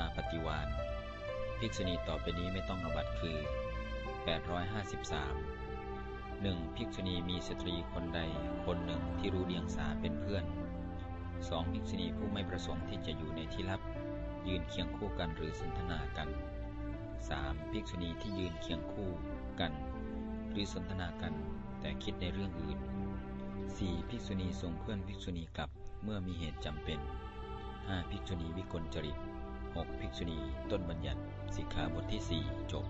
นาปฏิวานภิกษุณีต่อไปนี้ไม่ต้องอบัตคือ 853 1. ภิกษุณีมีสตรีคนใดคนหนึ่งที่รู้เดียงสาเป็นเพื่อน 2. ภิกษุณีผู้ไม่ประสงค์ที่จะอยู่ในที่ลับ ยืนเคียงคู่กันหรือสนทนากัน 3. ภิกษุณีที่ยืนเคียงคู่กัน หรือสนทนากัน แต่คิดในเรื่องอื่น 4. ภิกษุณีส่งเพื่อนภิกษุณีกลับเมื่อมีเหตุจำเป็น 5. ภิกษุณีวิกลจริต 6. ภิกษุณี ต้นบัญญัติ สิกขาบทที่ 4 จบ